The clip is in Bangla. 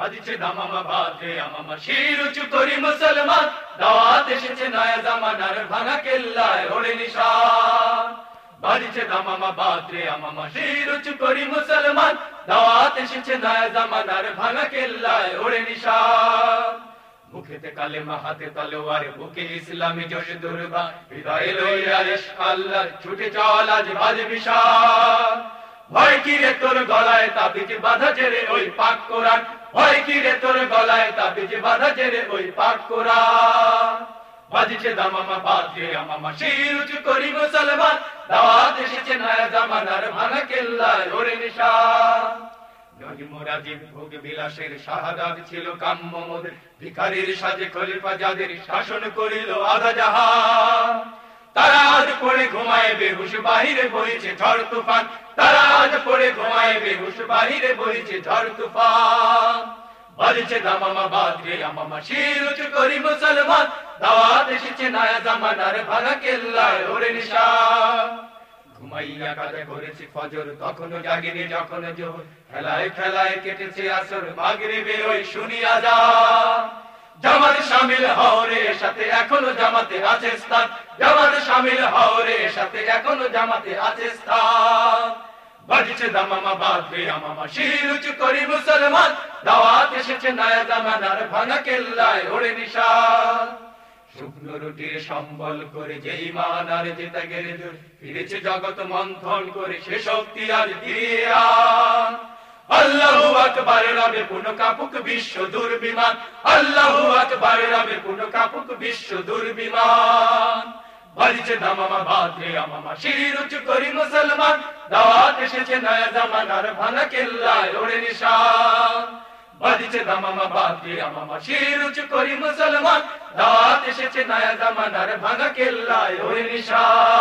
বাজছে দামামা বাজে আমামা শির করি মুসলমান। দাওয়াত এসেছে নয়া জামানার ভাঙা কেল্লায় ওড়ে নিশান। বাজছে দামামা বাজে আমামা শির করি মুসলমান। দাওয়াত এসেছে নয়া জামানার ভাঙা কেল্লায় ওড়ে নিশান। মুখেতে কালেমা, হাতে তলোয়ার, বুকে ইসলামী জোশ দুর্বা। হৃদয়ে লইয়া ইশক আল্লাহর ছুটে চল, আজ বাজে বিশাল। ভয় কি রে তোর গলায় তাবিজ বাধা জেরে ওই পাক কোরআন। ভয় কি রে তোর গলায় তাবিজ বাধা জেরে ওই পাক দামামা আমামা দাওয়াত এসেছে নয়া জামানার ভাঙা কেল্লায় ওরে শাসন করিল আধা তারা আজ বাহিরে বইছে তুফান। তারা আজ পড়ে ঘুমায় বেহুশ, বাহিরে বইছে ঝড় তুফান। বাজছে দামামা বাজরে আমামা। শির উঁচু করি মুসলমান, দাওয়াত এসেছে নয়া জামানার ভাঙা কেল্লায় ওরে নিশান। ঘুমাইয়া কাজে করেছি ফজর, তখনও জাগিনি যখন জোর খেলায় খেলায় কেটেছে আসর, মাগরিবে ওই শুনিয়া যা জামাত শামিল হওরে সাথে এখনও জামাতে আছে স্থান। জামাত শামিল হওরে সাথে এখনও জামাতে আছে স্থান। বাজছে দামামা বাজবে আমামা। শির উঁচু করি মুসলমান, দাওয়াত এসেছে নয়া জামানার ভাঙা কেল্লায় ওরে নিশান। শুকনো রুটির সম্বল করে যেই মান আর যেতে গেলে ফিরেছে জগৎ মন্থন করে সে শক্তি আর দিয়ে আল্লাহু আকবার রবে পুন কাপুক বিশ্ব দুর্বিমান, আল্লাহু আকবার রবে পুন কাপুক বিশ্ব দুর্বিমান। বাজছে দামামা বাজে আমামা, শির উঁচু করি মুসলমান দাওয়াত এসেছে নয়া জামানার ভাঙা কেল্লায় ওড়ে নিশান বাজছে দামামা বাজে আমামা শির করি মুসলমান। দাওয়াত এসেছে নয়া জামানার ভাঙা কেল্লায় ওড়ে নিশান